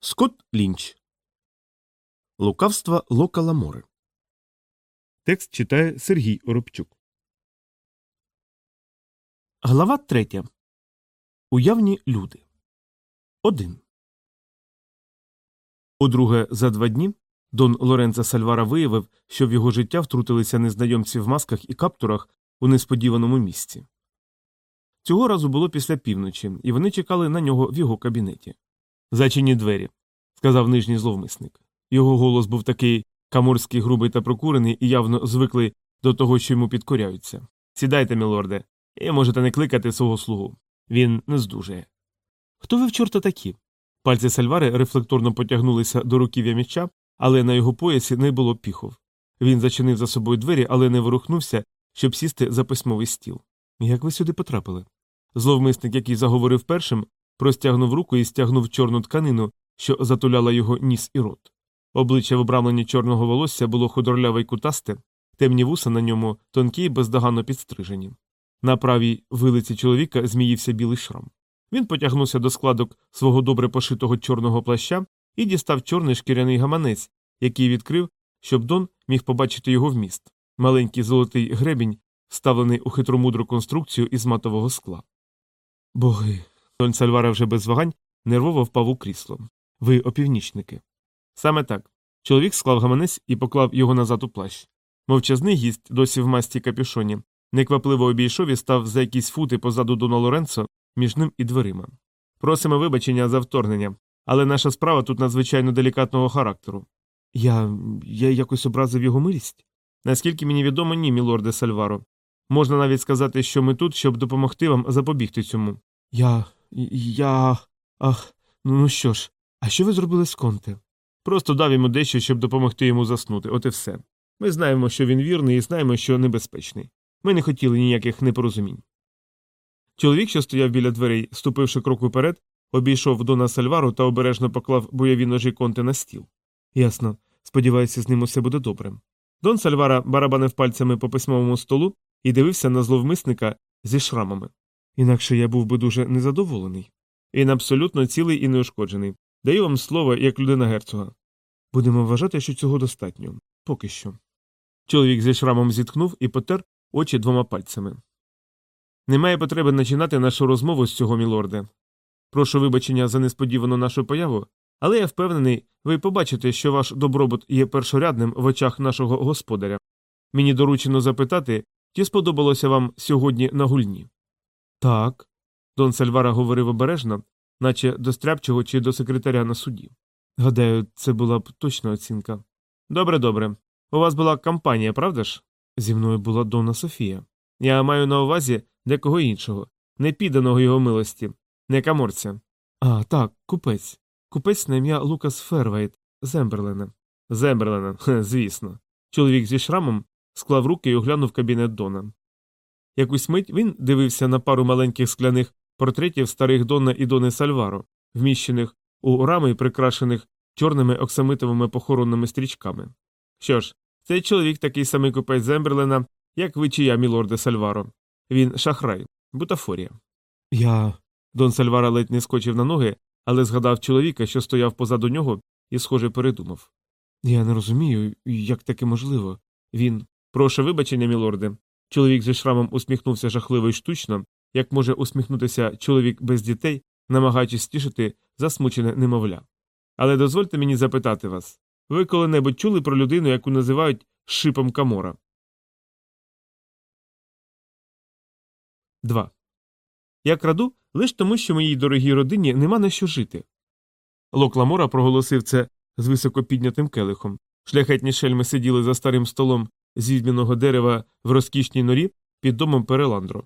Скотт Лінч. Лукавства Лока Ламори. Текст читає Сергій Оробчук. Глава третя. Уявні люди. Один. Удруге за два дні Дон Лоренцо Сальвара виявив, що в його життя втрутилися незнайомці в масках і каптурах у несподіваному місці. Цього разу було після півночі, і вони чекали на нього в його кабінеті. Зачині двері, сказав нижній зловмисник. Його голос був такий каморський, грубий та прокурений і явно звиклий до того, що йому підкоряються. Сідайте, мілорде, і можете не кликати свого слугу. Він не здужає. Хто ви в чорта такі? Пальці сальвари рефлекторно потягнулися до руків'я м'яча, але на його поясі не було піхов. Він зачинив за собою двері, але не ворухнувся, щоб сісти за письмовий стіл. Як ви сюди потрапили? Зловмисник, який заговорив першим, простягнув руку і стягнув чорну тканину, що затуляла його ніс і рот. Обличчя в обрамленні чорного волосся було худорляве й кутасте, темні вуса на ньому тонкі й бездоганно підстрижені. На правій вилиці чоловіка зміївся білий шрам. Він потягнувся до складок свого добре пошитого чорного плаща і дістав чорний шкіряний гаманець, який відкрив, щоб Дон міг побачити його вміст маленький золотий гребінь, вставлений у хитромудру конструкцію із матового скла. Боги. Сальвара вже без вагань нервово впав у крісло. Ви опівнічники. Саме так. Чоловік склав гаманець і поклав його назад у плащ. Мовчазний гість, досі в масті капюшоні, неквапливо обійшов і став за якісь фути позаду Дона Лоренцо між ним і дверима. Просимо вибачення за вторгнення, але наша справа тут надзвичайно делікатного характеру. Я я якось образив його милість? Наскільки мені відомо, ні, мілорде Сальваро. Можна навіть сказати, що ми тут, щоб допомогти вам запобігти цьому. Я. я. Ах, ну що ж, а що ви зробили з Конте? Просто дав йому дещо, щоб допомогти йому заснути, от і все. Ми знаємо, що він вірний, і знаємо, що небезпечний. Ми не хотіли ніяких непорозумінь. Чоловік, що стояв біля дверей, ступивши крок уперед, обійшов Дона Сальвару та обережно поклав бойові ножі конти на стіл. Ясно. Сподіваюся, з ним усе буде добре. Дон Сальвара барабанив пальцями по письмовому столу і дивився на зловмисника зі шрамами. Інакше я був би дуже незадоволений. Він абсолютно цілий і неушкоджений. Даю вам слово як людина герцога. Будемо вважати, що цього достатньо. Поки що. Чоловік зі шрамом зітхнув і потер очі двома пальцями. Немає потреби починати нашу розмову з цього, мілорде. Прошу вибачення за несподівану нашу появу, але я впевнений, ви побачите, що ваш добробут є першорядним в очах нашого господаря. Мені доручено запитати, чи сподобалося вам сьогодні на гульні. Так. Дон Сальвара говорив обережно, наче до стряпчого чи до секретаря на суді. Гадаю, це була б точна оцінка. Добре, добре. У вас була компанія, правда ж? Зі мною була Дона Софія. Я маю на увазі декого іншого, не підданого його милості, не каморця. А, так, купець. Купець на ім'я Лукас Фервейт, з Емберлена. З Емберлена, звісно. Чоловік зі шрамом склав руки і оглянув кабінет Дона. Якусь мить він дивився на пару маленьких скляних портретів старих Дона і Дони Сальваро, вміщених у рами прикрашених чорними оксамитовими похоронними стрічками. Що ж, цей чоловік такий самий купець Земберлена, як ви чи я, мілорде Сальваро. Він шахрай, бутафорія. Я. Дон Сальвара ледь не скочив на ноги, але згадав чоловіка, що стояв позаду нього, і, схоже, передумав. Я не розумію, як таке можливо. Він. Прошу вибачення, мілорде. Чоловік зі шрамом усміхнувся жахливо й штучно, як може усміхнутися чоловік без дітей, намагаючись стішити засмучене немовля. Але дозвольте мені запитати вас ви коли-небудь чули про людину, яку називають шипом Камора? 2. Я краду лише тому, що моїй дорогій родині нема на що жити. Лок Ламора проголосив це з високо піднятим келихом. Шляхетні шельми сиділи за старим столом з відмінного дерева в розкішній норі під домом Переландро.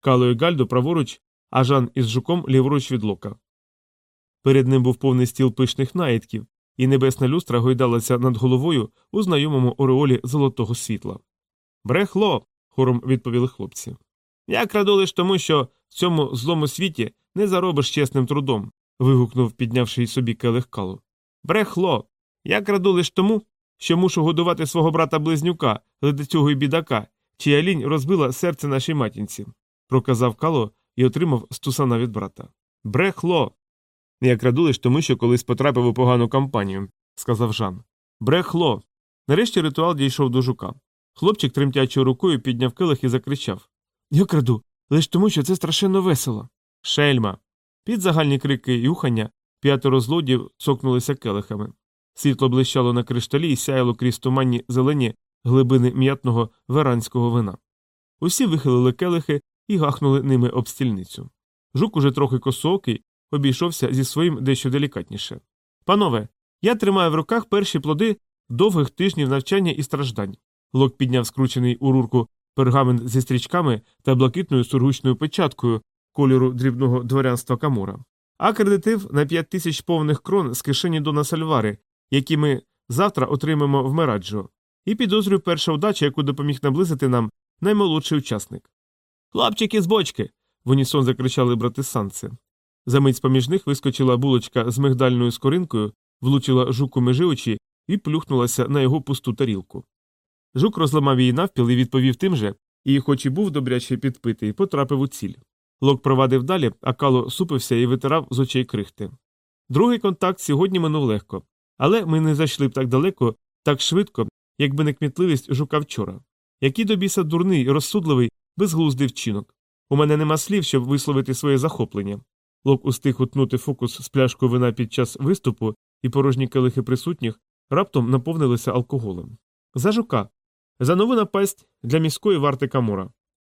Кало і Гальдо праворуч, а Жан із жуком ліворуч від лока. Перед ним був повний стіл пишних наїдків, і небесна люстра гойдалася над головою у знайомому ореолі золотого світла. Брехло. хором відповіли хлопці. Я краду лиш тому, що в цьому злому світі не заробиш чесним трудом. вигукнув, піднявши собі келих калу. Брехло. Я краду лиш тому, що мушу годувати свого брата близнюка, ледицюго й бідака, чия лінь розбила серце нашій матінці, проказав кало і отримав стусана від брата. Брехло. Я краду лиш тому, що колись потрапив у погану компанію, сказав Жан. Брехло. Нарешті ритуал дійшов до жука. Хлопчик тремтячою рукою підняв килих і закричав Я краду, лиш тому, що це страшенно весело. Шельма. Під загальні крики й ухання п'ятеро злодів цокнулися келихами. Світло блищало на кришталі і сяяло крізь туманні зелені глибини м'ятного веранського вина. Усі вихилили келихи і гахнули ними об стільницю. Жук уже трохи косоокий, обійшовся зі своїм дещо делікатніше. Панове, я тримаю в руках перші плоди довгих тижнів навчання і страждань. Лок підняв скручений у рурку пергамент зі стрічками та блакитною сургучною печаткою кольору дрібного дворянства Камура. А кредитив на п'ять тисяч повних крон з кишені Дона Сальвари, які ми завтра отримаємо в Мераджо. І підозрюю перша удача, яку допоміг наблизити нам наймолодший учасник. Хлопчики з бочки. в унісон закричали брати Санце. Замить поміж них вискочила булочка з мигдальною скоринкою, влучила жуку межи очі і плюхнулася на його пусту тарілку. Жук розламав її навпіл і відповів тим же, і, хоч і був добряче підпитий, потрапив у ціль. Лок провадив далі, а кало супився і витирав з очей крихти. Другий контакт сьогодні минув легко, але ми не зайшли б так далеко, так швидко, якби не кмітливість жука вчора. Який до біса дурний, розсудливий, безглуздий вчинок. У мене нема слів, щоб висловити своє захоплення. Лок устиг утнути фокус з пляшкою вина під час виступу, і порожні келихи присутніх раптом наповнилися алкоголем. За жука. За нову напасть для міської варти Камура.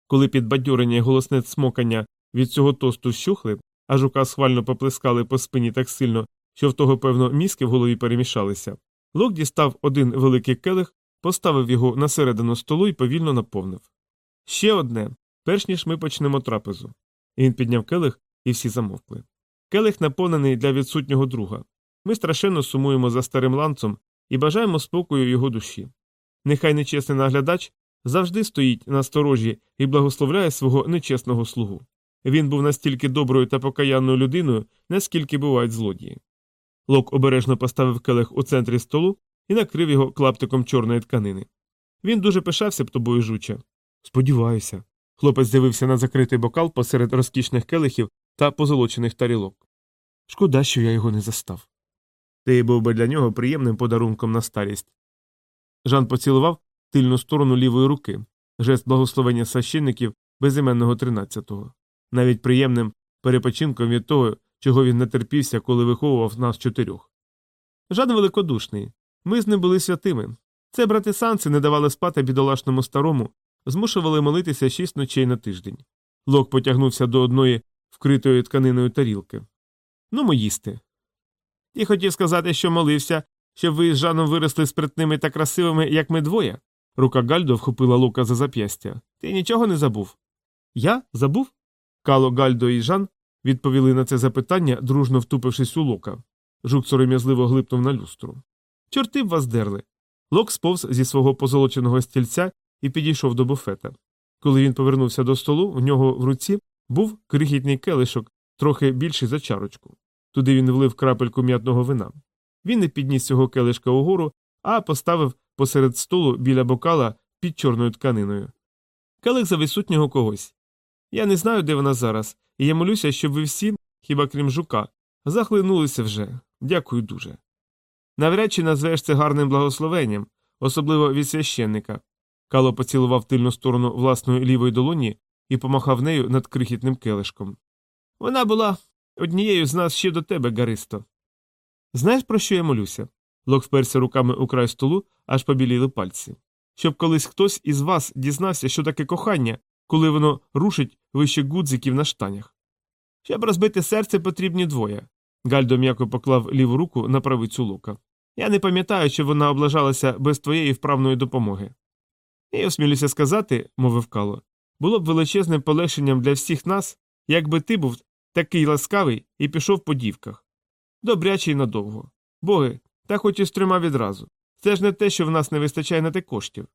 Коли підбадьорення і голосне смокання від цього тосту вщухли, а жука схвально поплескали по спині так сильно, що в того, певно, мізки в голові перемішалися, Лок дістав один великий келих, поставив його на середину столу і повільно наповнив. Ще одне, перш ніж ми почнемо трапезу. Він підняв келих, і всі замовкли. Келих наповнений для відсутнього друга. Ми страшенно сумуємо за старим ланцом і бажаємо спокою його душі. Нехай нечесний наглядач завжди стоїть на сторожі і благословляє свого нечесного слугу. Він був настільки доброю та покаянною людиною, наскільки бувають злодії. Лок обережно поставив келих у центрі столу і накрив його клаптиком чорної тканини. Він дуже пишався б тобою жуче. Сподіваюся. Хлопець дивився на закритий бокал посеред розкішних келихів та позолочених тарілок. Шкода, що я його не застав. Ти був би для нього приємним подарунком на старість. Жан поцілував тильну сторону лівої руки, жест благословення священників безіменного тринадцятого, навіть приємним перепочинком від того, чого він не терпівся, коли виховував нас чотирьох. Жан великодушний. Ми з ним були святими. Це брати санці не давали спати бідолашному старому, змушували молитися шість ночей на тиждень. Лок потягнувся до одної вкритої тканиною тарілки. Ну, мо їсти. І хотів сказати, що молився, щоб ви з Жаном виросли спритними та красивими, як ми двоє. Рука Гальдо вхопила Лука за зап'ястя. Ти нічого не забув? Я забув? Кало Гальдо і Жан відповіли на це запитання, дружно втупившись у Лока. Жук сором'язливо глипнув на люстру. Чорти б вас дерли. Лок сповз зі свого позолоченого стільця і підійшов до буфета. Коли він повернувся до столу, в нього в руці був крихітний келишок, трохи більший за чарочку. Туди він влив крапельку м'ятного вина. Він не підніс цього келишка угору, а поставив посеред столу біля бокала під чорною тканиною. Келих за відсутнього когось. Я не знаю, де вона зараз, і я молюся, щоб ви всі, хіба крім жука, захлинулися вже. Дякую дуже. Навряд чи назвеш це гарним благословенням, особливо від священника. Кало поцілував тильну сторону власної лівої долоні і помахав нею над крихітним келишком. Вона була однією з нас ще до тебе, Гаристо. Знаєш, про що я молюся? Лок вперся руками у край столу, аж побіліли пальці. Щоб колись хтось із вас дізнався, що таке кохання, коли воно рушить вище гудзиків на штанях. Щоб розбити серце, потрібні двоє. Гальдо м'яко поклав ліву руку на правицю лука. Я не пам'ятаю, що вона облажалася без твоєї вправної допомоги. І осмілюся сказати, мовив Кало, було б величезним полегшенням для всіх нас, якби ти був такий ласкавий і пішов по дівках. Добрячий надовго. Боги, та хоч і з трьома відразу. Це ж не те, що в нас не вистачає на те коштів.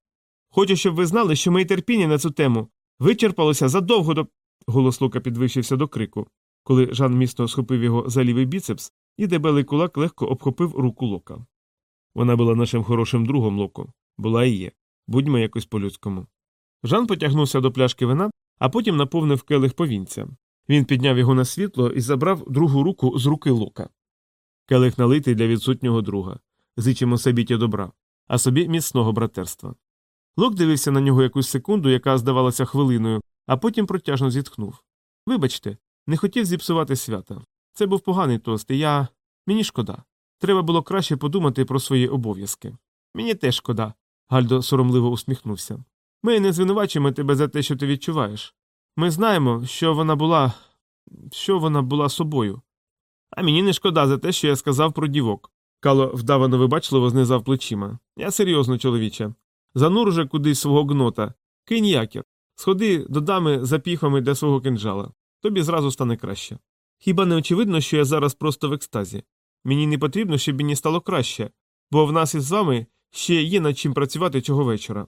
Хочу, щоб ви знали, що моє терпіння на цю тему вичерпалося задовго до. Голос Лука підвищився до крику, коли Жан міцно схопив його за лівий біцепс, і дебелий кулак легко обхопив руку Лока. Вона була нашим хорошим другом Локо. Була і є. Будьмо якось по-людському. Жан потягнувся до пляшки вина, а потім наповнив келих повінця. Він підняв його на світло і забрав другу руку з руки лука. Келих налитий для відсутнього друга. Зичимо собі ті добра, а собі міцного братерства. Лок дивився на нього якусь секунду, яка здавалася хвилиною, а потім протяжно зітхнув. Вибачте, не хотів зіпсувати свята. Це був поганий тост, і я. Мені шкода. Треба було краще подумати про свої обов'язки. Мені теж шкода. Гальдо соромливо усміхнувся. Ми не звинувачуємо тебе за те, що ти відчуваєш. Ми знаємо, що вона була. що вона була собою. А мені не шкода за те, що я сказав про дівок. Кало вдавано вибачливо знизав плечима. Я серйозно, чоловіче. Занур уже кудись свого гнота. Кинь якір. Сходи до дами за піхами для свого кинджала. Тобі зразу стане краще. Хіба не очевидно, що я зараз просто в екстазі? Мені не потрібно, щоб мені стало краще, бо в нас із вами ще є над чим працювати цього вечора.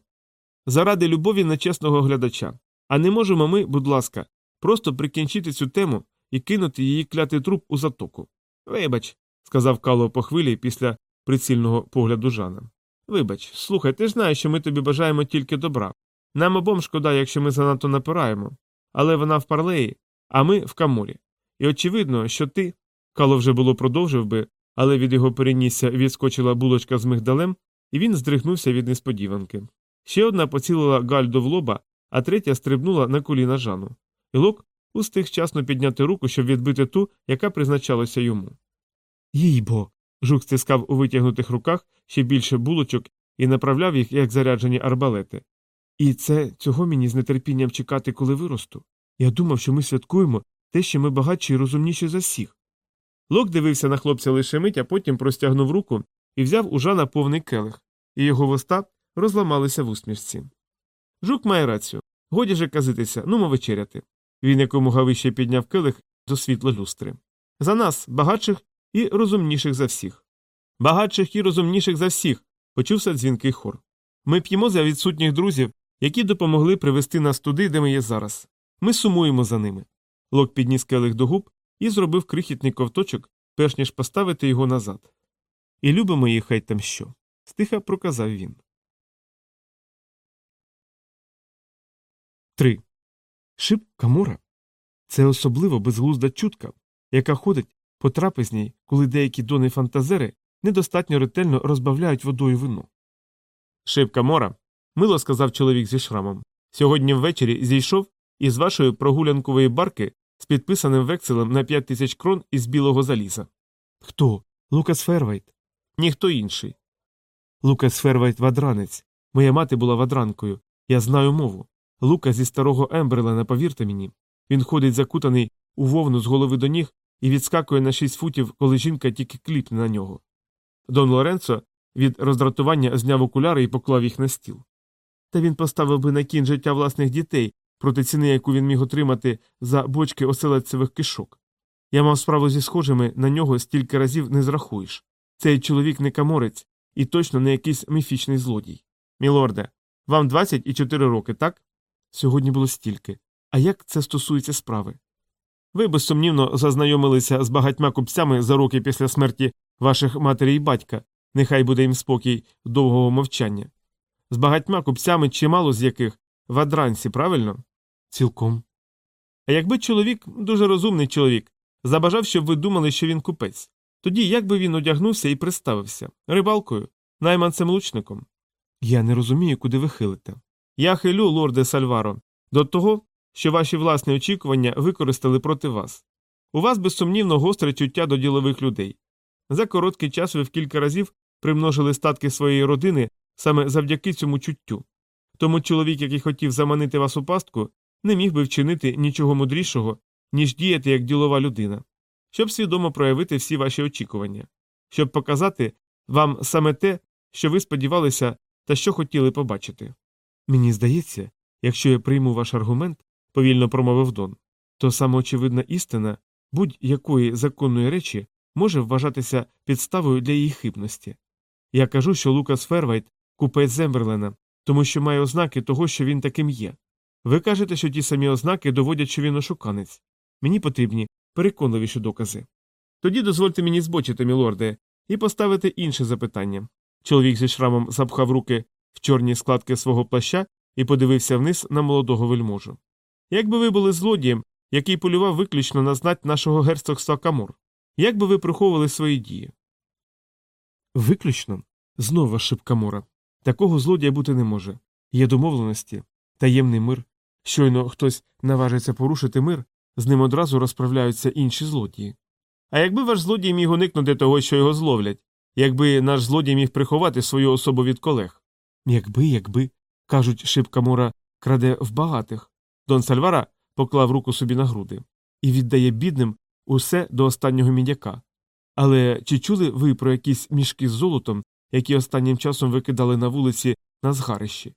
Заради любові нечесного глядача. А не можемо ми, будь ласка, просто прикінчити цю тему і кинути її клятий труп у затоку. Вибач, сказав Кало по хвилі після прицільного погляду Жана. Вибач, слухай, ти ж знаєш, що ми тобі бажаємо тільки добра. Нам обом шкода, якщо ми занадто напираємо, але вона в парлеї, а ми в каморі. І очевидно, що ти. Кало вже було продовжив би, але від його перенісся відскочила булочка з мигдалем, і він здригнувся від несподіванки. Ще одна поцілила гальдо в лоба, а третя стрибнула на коліна Жану. І Лок устиг вчасно підняти руку, щоб відбити ту, яка призначалася йому. Їй бо. Жук стискав у витягнутих руках ще більше булочок і направляв їх, як заряджені арбалети. І це цього мені з нетерпінням чекати, коли виросту. Я думав, що ми святкуємо те, що ми багатші і розумніші за всіх. Лок дивився на хлопця лише мить, а потім простягнув руку і взяв у Жана повний келих, і його вуста розламалися в усмішці. Жук має рацію. Годі же казитися, нумо вечеряти. Він якомога вище підняв келих до світла люстри. За нас, багатших і розумніших за всіх. Багатших і розумніших за всіх. почувся дзвінкий хор. Ми п'ємо за відсутніх друзів, які допомогли привести нас туди, де ми є зараз. Ми сумуємо за ними. Лок підніс келих до губ і зробив крихітний ковточок, перш ніж поставити його назад. І любимо їх хай там що. стиха проказав він. 3. Шип Камора це особливо безглузда чутка, яка ходить по трапезній, коли деякі дони фантазери недостатньо ретельно розбавляють водою вино. Шип Камора, мило сказав чоловік зі шрамом. Сьогодні ввечері зійшов із вашої прогулянкової барки з підписаним векселем на 5 тисяч крон із білого заліза. Хто? Лукас Фервайт? Ніхто інший. Лукас Фервайт, вадранець. Моя мати була вадранкою. Я знаю мову. Лукас зі старого Емберлена, повірте мені. Він ходить закутаний у вовну з голови до ніг і відскакує на шість футів, коли жінка тільки кліпне на нього. Дон Лоренцо від роздратування зняв окуляри і поклав їх на стіл. Та він поставив би на кін життя власних дітей проти ціни, яку він міг отримати за бочки оселедцевих кишок. Я мав справу зі схожими на нього стільки разів не зрахуєш. Цей чоловік не каморець і точно не якийсь міфічний злодій. Мілорде, вам 24 роки, так? Сьогодні було стільки. А як це стосується справи? Ви безсумнівно зазнайомилися з багатьма купцями за роки після смерті ваших матері і батька, нехай буде їм спокій довгого мовчання. З багатьма купцями, чимало з яких в адранці, правильно? Цілком. А якби чоловік, дуже розумний чоловік, забажав, щоб ви думали, що він купець, тоді як би він одягнувся і приставився рибалкою, найманцем лучником? Я не розумію, куди ви хилите. Я хилю, лорде Сальваро, до того, що ваші власні очікування використали проти вас. У вас безсумнівно гостре чуття до ділових людей. За короткий час ви в кілька разів примножили статки своєї родини саме завдяки цьому чуттю. Тому чоловік, який хотів заманити вас у пастку, не міг би вчинити нічого мудрішого, ніж діяти як ділова людина, щоб свідомо проявити всі ваші очікування, щоб показати вам саме те, що ви сподівалися та що хотіли побачити. Мені здається, якщо я прийму ваш аргумент, повільно промовив Дон, то самоочевидна істина будь-якої законної речі може вважатися підставою для її хибності. Я кажу, що Лукас Фервайт купець Земберлена, тому що має ознаки того, що він таким є. Ви кажете, що ті самі ознаки доводять, що він ошуканець. Мені потрібні переконливіші докази. Тоді дозвольте мені збочити, мілорде, і поставити інше запитання. Чоловік зі шрамом запхав руки в чорні складки свого плаща і подивився вниз на молодого вельможу. Якби ви були злодієм, який полював виключно на знать нашого герцогства Камор. Як би ви приховували свої дії? Виключно? Знову ошибка Мора. Такого злодія бути не може. Є домовленості, таємний мир. Щойно хтось наважиться порушити мир, з ним одразу розправляються інші злодії. А якби ваш злодій міг уникнути того, що його зловлять, якби наш злодій міг приховати свою особу від колег? Якби, якби. кажуть, шибка Мора краде в багатих. Дон Сальвара поклав руку собі на груди і віддає бідним усе до останнього мідяка. Але чи чули ви про якісь мішки з золотом, які останнім часом викидали на вулиці на згарищі?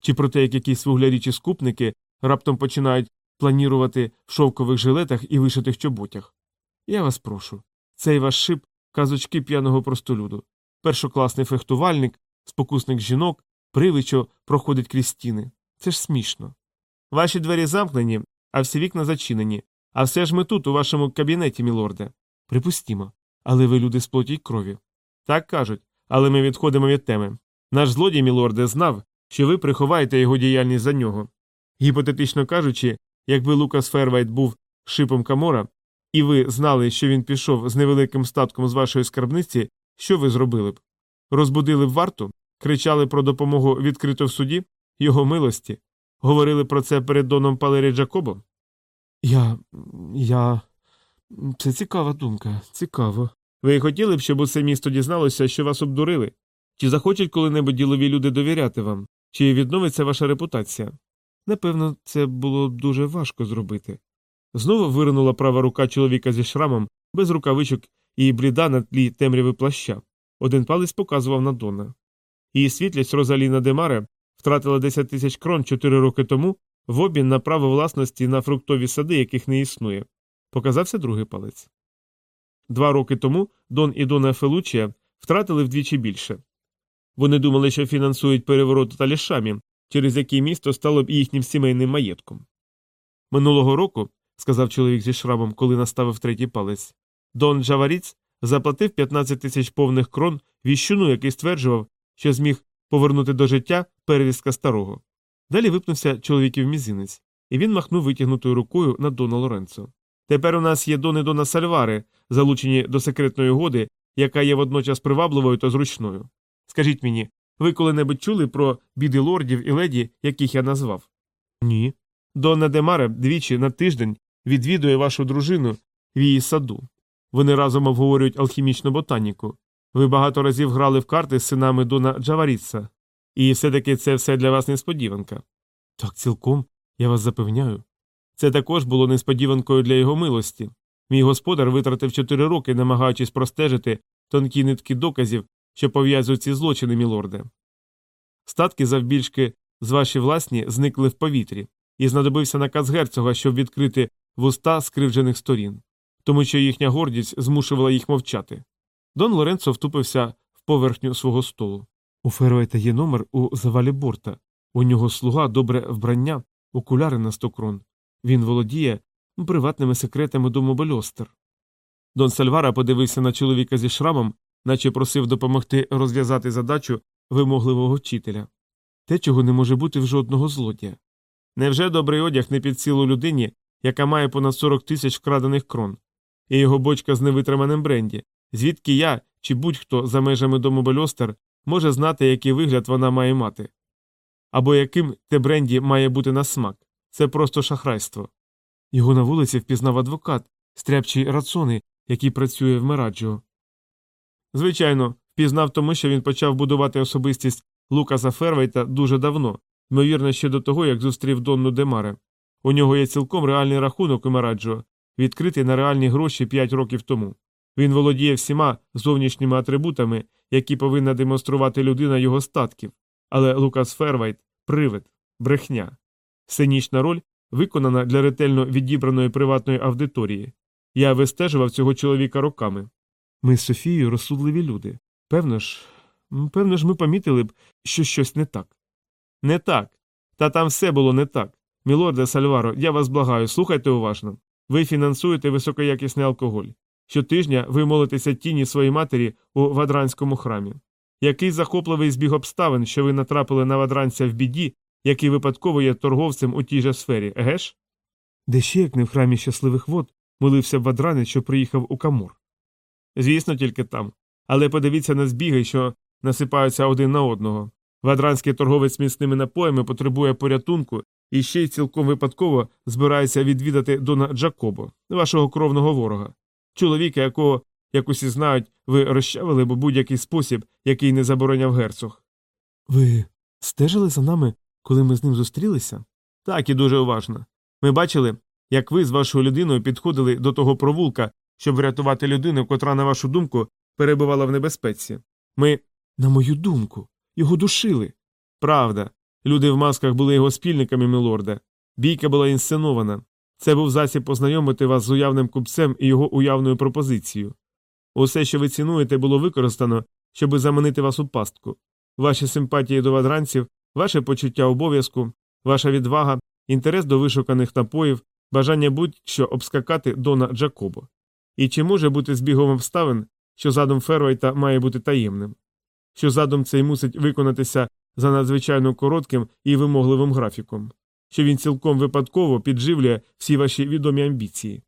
Чи про те, як якісь вуглярі чи скупники раптом починають планірувати в шовкових жилетах і вишитих чоботях? Я вас прошу. Цей ваш шип казочки п'яного простолюду, першокласний фехтувальник, спокусник жінок, привид, що проходить крізь стіни. Це ж смішно. Ваші двері замкнені, а всі вікна зачинені. А все ж ми тут, у вашому кабінеті, мілорде. Припустімо. Але ви люди з плоті й крові. Так кажуть, але ми відходимо від теми. Наш злодій, мілорде, знав, що ви приховаєте його діяльність за нього. Гіпотетично кажучи, якби Лукас Фервайт був шипом Камора, і ви знали, що він пішов з невеликим статком з вашої скарбниці, що ви зробили б? Розбудили б варту, кричали про допомогу відкрито в суді, його милості, говорили про це перед доном Палері Джакобо? Я. я. Це цікава думка, цікаво. Ви хотіли б, щоб усе місто дізналося, що вас обдурили? Чи захочуть коли-небудь ділові люди довіряти вам, чи відновиться ваша репутація? Напевно, це було дуже важко зробити. Знову виринула права рука чоловіка зі шрамом, без рукавичок і бліда на тлі темряви плаща. Один палець показував на Дона. Її світлість Розаліна Демаре втратила 10 тисяч крон 4 роки тому в обмін на право власності на фруктові сади, яких не існує. Показався другий палець. Два роки тому Дон і Дона Фелучія втратили вдвічі більше. Вони думали, що фінансують переворот талішамі, через який місто стало б їхнім сімейним маєтком. Минулого року, сказав чоловік зі шрамом, коли наставив третій палець, Дон Джаваріц заплатив 15 тисяч повних крон віщуну, який стверджував, що зміг повернути до життя перевістка старого. Далі випнувся чоловіків мізинець, і він махнув витягнутою рукою на Дона Лоренцо. Тепер у нас є дони Дона Сальвари, залучені до секретної угоди, яка є водночас привабливою та зручною. Скажіть мені, ви коли-небудь чули про біди лордів і леді, яких я назвав? Ні. Донна Демаре двічі на тиждень відвідує вашу дружину в її саду. Вони разом обговорюють алхімічну ботаніку. Ви багато разів грали в карти з синами Дона Джаваріца, і все таки це все для вас несподіванка. Так, цілком, я вас запевняю. Це також було несподіванкою для його милості. Мій господар витратив чотири роки, намагаючись простежити тонкі нитки доказів, що пов'язують ці злочини, мілорде. Статки завбільшки з ваші власні зникли в повітрі, і знадобився наказ герцога, щоб відкрити вуста скривджених сторін, тому що їхня гордість змушувала їх мовчати. Дон Лоренцо втупився в поверхню свого столу. У Фервейта є номер у завалі борта. У нього слуга добре вбрання, окуляри на сто крон. Він володіє приватними секретами дому Бельостер. Дон Сальвара подивився на чоловіка зі шрамом, наче просив допомогти розв'язати задачу вимогливого вчителя те, чого не може бути в жодного злодія. Невже добрий одяг не під силу людині, яка має понад 40 тисяч вкрадених крон, і його бочка з невитриманим бренді, звідки я чи будь-хто за межами дому Бельостер може знати, який вигляд вона має мати? Або яким те бренді має бути на смак? Це просто шахрайство. Його на вулиці впізнав адвокат, стряпчий рацони, який працює в Мераджо. Звичайно, впізнав тому, що він почав будувати особистість Лукаса Фервейта дуже давно, ймовірно, ще до того, як зустрів Донну Демаре. У нього є цілком реальний рахунок у Мераджо, відкритий на реальні гроші 5 років тому. Він володіє всіма зовнішніми атрибутами, які повинна демонструвати людина його статків, але Лукас Фервайт привид, брехня. Сценічна роль виконана для ретельно відібраної приватної аудиторії. Я вистежував цього чоловіка роками. Ми з Софією розсудливі люди. Певно ж, певно ж, ми помітили б, що щось не так. Не так. Та там все було не так. Мілорде Сальваро, я вас благаю, слухайте уважно. Ви фінансуєте високоякісний алкоголь. Щотижня ви молитеся тіні своїй матері у вадранському храмі. Який захопливий збіг обставин, що ви натрапили на вадранця в біді, який випадково є торговцем у тій же сфері, еге ж? Де ще, як не в храмі щасливих вод, молився Вадранець, що приїхав у Камор. Звісно, тільки там. Але подивіться на збіги, що насипаються один на одного. Вадранський торговець міцними напоями потребує порятунку і ще й цілком випадково збирається відвідати Дона Джакобо, вашого кровного ворога, чоловіка, якого, як усі знають, ви розчавили бо будь-який спосіб, який не забороняв герцог. Ви стежили за нами, коли ми з ним зустрілися? Так, і дуже уважно. Ми бачили, як ви з вашою людиною підходили до того провулка, щоб врятувати людину, котра, на вашу думку, перебувала в небезпеці. Ми, на мою думку, його душили. Правда. Люди в масках були його спільниками, мілорде. Бійка була інсценована. Це був засіб познайомити вас з уявним купцем і його уявною пропозицією. Усе, що ви цінуєте, було використано, щоби заманити вас у пастку. Ваші симпатії до вадранців, ваше почуття обов'язку, ваша відвага, інтерес до вишуканих напоїв, бажання будь-що обскакати Дона Джакобо. І чи може бути збігом обставин, що задум Фервайта має бути таємним? Що задум цей мусить виконатися за надзвичайно коротким і вимогливим графіком, що він цілком випадково підживлює всі ваші відомі амбіції.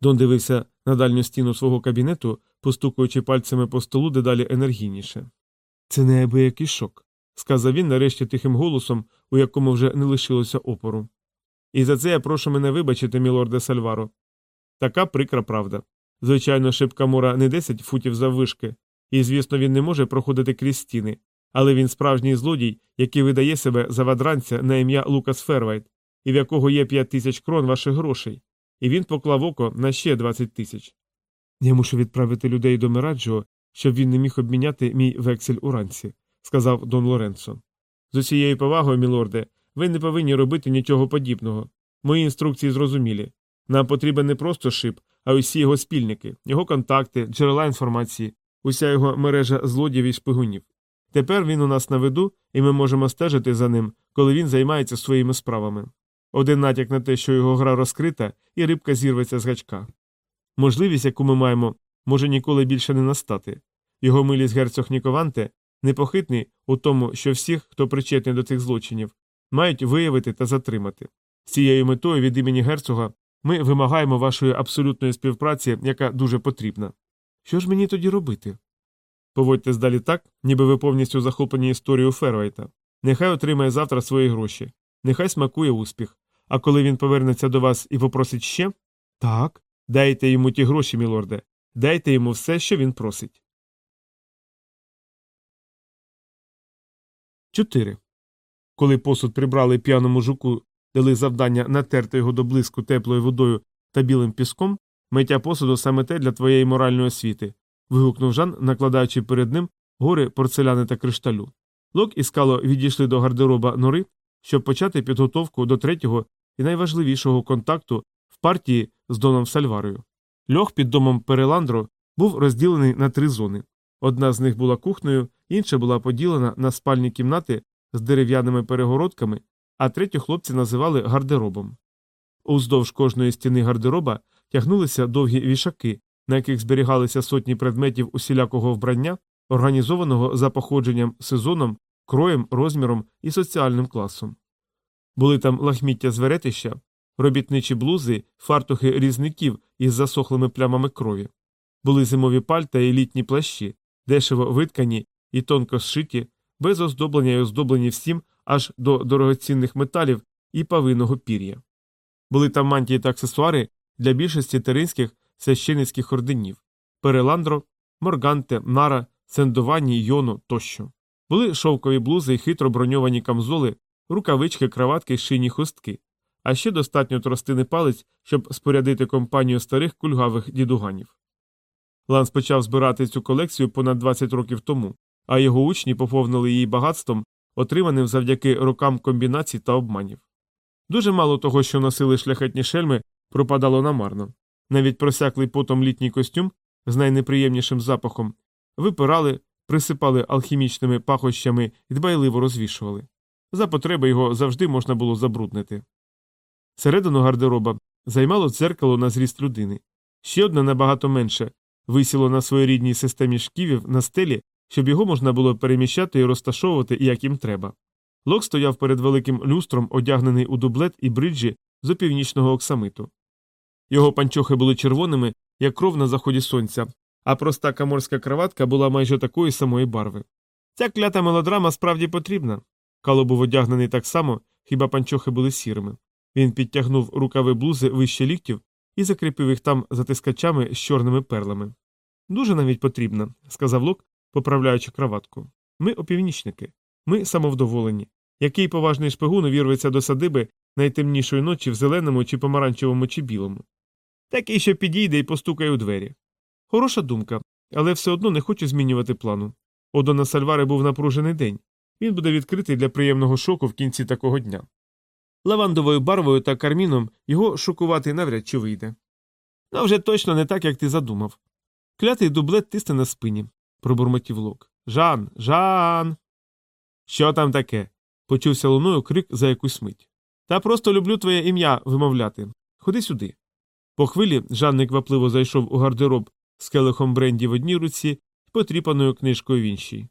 Дон дивився на дальню стіну свого кабінету, постукуючи пальцями по столу дедалі енергійніше. Це неабиякий шок, сказав він нарешті тихим голосом, у якому вже не лишилося опору. І за це я прошу мені вибачити, мілорде Сальваро. Така прикра правда. Звичайно, шибка мура не 10 футів заввишки, і, звісно, він не може проходити крізь стіни, але він справжній злодій, який видає себе за вадранця на ім'я Лукас Фервайт, і в якого є 5 тисяч крон ваших грошей, і він поклав око на ще 20 тисяч. Я мушу відправити людей до Мираджо, щоб він не міг обміняти мій вексель уранці, сказав Дон Лоренцо. З усією повагою, мілорде, ви не повинні робити нічого подібного. Мої інструкції зрозумілі. Нам потрібен не просто шип, а усі його спільники, його контакти, джерела інформації, уся його мережа злодіїв і шпигунів. Тепер він у нас на виду, і ми можемо стежити за ним, коли він займається своїми справами. Один натяк на те, що його гра розкрита, і рибка зірветься з гачка. Можливість, яку ми маємо, може ніколи більше не настати. Його милість герцог Нікованте непохитний у тому, що всіх, хто причетний до цих злочинів, мають виявити та затримати. З цією метою від імені герцога ми вимагаємо вашої абсолютної співпраці, яка дуже потрібна. Що ж мені тоді робити? Поводьтесь далі так, ніби ви повністю захоплені історією Фервайта. Нехай отримає завтра свої гроші, нехай смакує успіх. А коли він повернеться до вас і попросить ще, так, дайте йому ті гроші, мілорде, дайте йому все, що він просить. 4. Коли посуд прибрали п'яному жуку, дали завдання натерти його до блиску теплою водою та білим піском, миття посуду саме те для твоєї моральної освіти. Вигукнув Жан, накладаючи перед ним гори порцеляни та кришталю. Лок і скало відійшли до гардероба нори, щоб почати підготовку до третього і найважливішого контакту в партії з Доном Сальварою. Льох під домом Переландро був розділений на три зони. Одна з них була кухнею, інша була поділена на спальні кімнати з дерев'яними перегородками, а третю хлопці називали гардеробом. Уздовж кожної стіни гардероба тягнулися довгі вішаки, на яких зберігалися сотні предметів усілякого вбрання, організованого за походженням сезоном, кроєм, розміром і соціальним класом. Були там лахміття з веретища, робітничі блузи, фартухи різників із засохлими плямами крові, були зимові пальта і літні плащі, дешево виткані і тонко зшиті, без оздоблення й оздоблені всім аж до дорогоцінних металів і павиного пір'я. Були там мантії та аксесуари для більшості теринських священицьких орденів Переландро, Морганте, Нара, Сендовані, Йону тощо. Були шовкові блузи і хитро броньовані камзоли, рукавички, краватки, шийні хустки, а ще достатньо тростини палець, щоб спорядити компанію старих кульгавих дідуганів. Ланс почав збирати цю колекцію понад 20 років тому, а його учні поповнили її багатством, отриманим завдяки рокам комбінацій та обманів. Дуже мало того, що носили шляхетні шельми, пропадало намарно. Навіть просяклий потом літній костюм з найнеприємнішим запахом випирали, присипали алхімічними пахощами і дбайливо розвішували. За потреби його завжди можна було забруднити. Середину гардероба займало дзеркало на зріст людини. Ще одне набагато менше висіло на своєрідній системі шківів на стелі, щоб його можна було переміщати і розташовувати як їм треба. Лок стояв перед великим люстром, одягнений у дублет і бриджі з опівнічного оксамиту. Його панчохи були червоними, як кров на заході сонця, а проста каморська краватка була майже такої самої барви. Ця клята мелодрама справді потрібна. Кало був одягнений так само, хіба панчохи були сірими. Він підтягнув рукави блузи вище ліктів і закріпив їх там затискачами з чорними перлами. Дуже навіть потрібна, сказав Лок, поправляючи краватку. Ми опівнічники, ми самовдоволені. Який поважний шпигун увірветься до садиби найтемнішої ночі в зеленому чи помаранчевому чи білому. Такий, що підійде і постукає у двері. Хороша думка, але все одно не хочу змінювати плану. У Дона Сальвари був напружений день. Він буде відкритий для приємного шоку в кінці такого дня. Лавандовою барвою та карміном його шокувати навряд чи вийде. Ну, вже точно не так, як ти задумав. Клятий дублет тисне на спині, пробурмотів лок. Жан, Жан. Що там таке? почувся луною крик за якусь мить. Та просто люблю твоє ім'я вимовляти. Ходи сюди. По хвилі Жан неквапливо зайшов у гардероб з келихом бренді в одній руці потріпаною книжкою в іншій.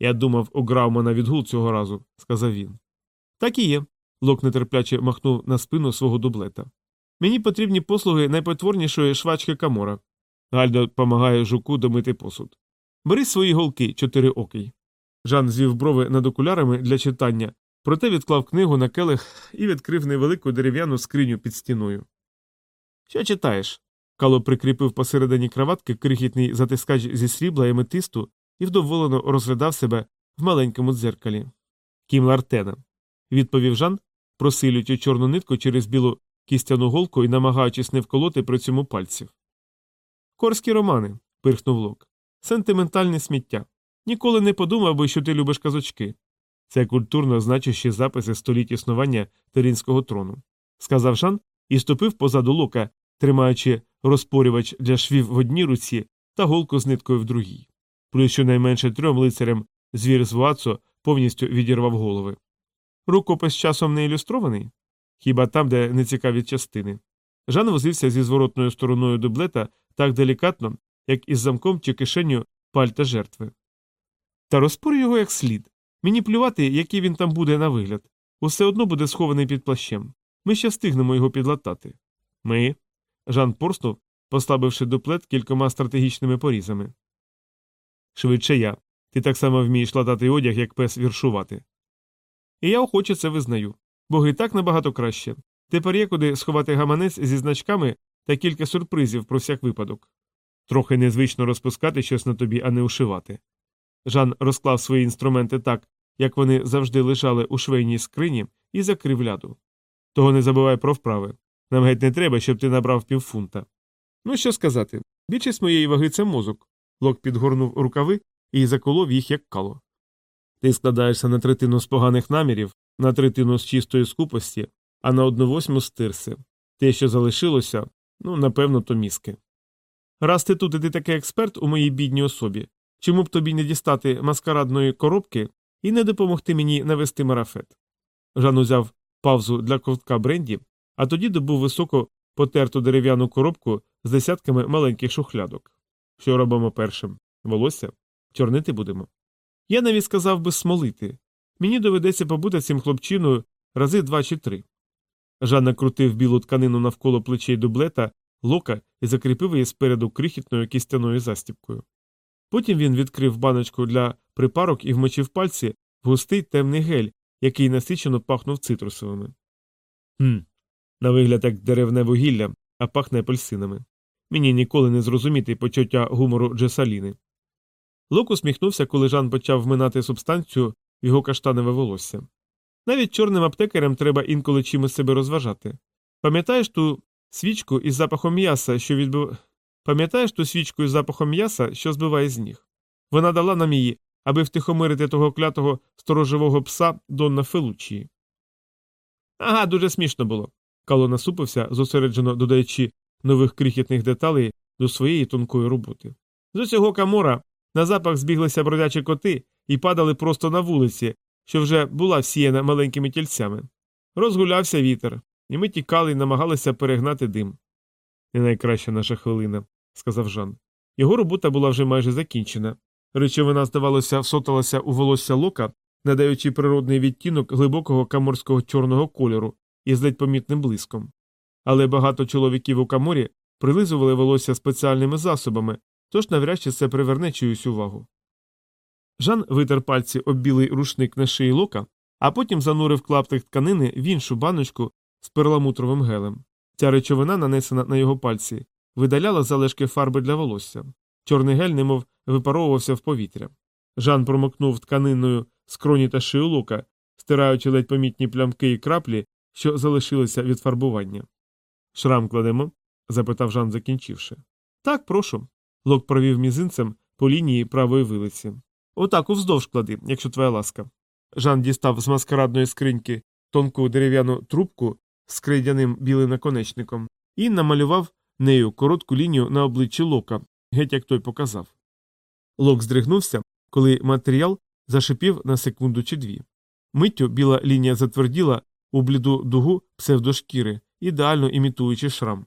Я думав, у Граумана відгул цього разу, сказав він. Так і є. Лок нетерпляче махнув на спину свого дублета. Мені потрібні послуги найпотворнішої швачки Камора. Гальдо допомагає жуку домити посуд. Бери свої голки, чотириокий. Жан звів брови над окулярами для читання, проте відклав книгу на келих і відкрив невелику дерев'яну скриню під стіною. Що читаєш? Кало прикріпив посередині краватки крихітний затискач зі срібла і метисту і вдоволено розглядав себе в маленькому дзеркалі. Кім Лартена, відповів Жан, просилюючи чорну нитку через білу кістяну голку і намагаючись не вколоти при цьому пальців. Корські романи, пирхнув Лок. Сентиментальне сміття. Ніколи не подумав би, що ти любиш казочки. Це культурно значущі записи століть існування Терінського трону, сказав Жан і ступив позаду лока, тримаючи розпорювач для швів в одній руці та голку з ниткою в другій. Плюс щонайменше трьом лицарям звір з Вуацо повністю відірвав голови. Рукопис часом не ілюстрований? Хіба там, де нецікаві частини. Жан возився зі зворотною стороною дублета так делікатно, як із замком чи кишеню пальта жертви. Та розпорю його як слід. Мені плювати, який він там буде на вигляд. Усе одно буде схований під плащем. Ми ще встигнемо його підлатати. Ми. Жан порснув, послабивши дуплет кількома стратегічними порізами. Швидше я. Ти так само вмієш латати одяг, як пес віршувати. І я охоче це визнаю. Боги так набагато краще. Тепер є куди сховати гаманець зі значками та кілька сюрпризів про всяк випадок. Трохи незвично розпускати щось на тобі, а не ушивати. Жан розклав свої інструменти так, як вони завжди лежали у швейній скрині, і закрив ляду. Того не забувай про вправи. Нам геть не треба, щоб ти набрав півфунта. Ну, що сказати, більшість моєї ваги це мозок. Лок підгорнув рукави і заколов їх як кало. Ти складаєшся на третину з поганих намірів, на третину з чистої скупості, а на одну восьму з тирси. Те, що залишилося, ну, напевно, то мізки. Раз ти тут і ти такий експерт у моїй бідній особі, чому б тобі не дістати маскарадної коробки і не допомогти мені навести марафет? Жан узяв павзу для ковтка бренді, а тоді добув високо потерту дерев'яну коробку з десятками маленьких шухлядок. Що робимо першим? Волосся? Чорнити будемо. Я навіть сказав би смолити. Мені доведеться побути цим хлопчиною рази два чи три. Жан накрутив білу тканину навколо плечей дублета, лока і закріпив її спереду крихітною кістяною застіпкою. Потім він відкрив баночку для припарок і вмочив пальці в густий темний гель, який насичено пахнув цитрусовими. Хм, на вигляд як деревне вугілля, а пахне апельсинами. Мені ніколи не зрозуміти почуття гумору Джесаліни. Лок усміхнувся, коли Жан почав вминати субстанцію в його каштанове волосся. Навіть чорним аптекарям треба інколи чимось себе розважати. Пам'ятаєш ту свічку із запахом м'яса, що відбив. Пам'ятаєш ту свічку із запахом м'яса, що збиває з ніг? Вона дала нам її, аби втихомирити того клятого сторожового пса Донна Фелучії. Ага, дуже смішно було. Кало насупився, зосереджено додаючи нових крихітних деталей до своєї тонкої роботи. З усього камора на запах збіглися бродячі коти і падали просто на вулиці, що вже була всіяна маленькими тільцями. Розгулявся вітер, і ми тікали і намагалися перегнати дим. Не найкраща наша хвилина, сказав Жан. Його робота була вже майже закінчена. Речовина, здавалося, всоталася у волосся лока, надаючи природний відтінок глибокого каморського чорного кольору, із ледь помітним блиском. Але багато чоловіків у каморі прилизували волосся спеціальними засобами, тож навряд чи це приверне чиюсь увагу. Жан витер пальці об білий рушник на шиї лока, а потім занурив клаптик тканини в іншу баночку з перламутровим гелем. Ця речовина, нанесена на його пальці, видаляла залишки фарби для волосся. Чорний гель немов випаровувався в повітря. Жан промокнув тканиною скроні та шию лука, стираючи ледь помітні плямки і краплі, що залишилися від фарбування. Шрам кладемо? запитав Жан, закінчивши. Так, прошу. Лок провів мізинцем по лінії правої вилиці. Отак уздовж клади, якщо твоя ласка. Жан дістав з маскарадної скриньки тонку дерев'яну трубку з крейдяним білим наконечником і намалював нею коротку лінію на обличчі лока, геть як той показав. Лок здригнувся, коли матеріал зашипів на секунду чи дві. Миттю біла лінія затверділа у бліду дугу псевдошкіри, ідеально імітуючи шрам.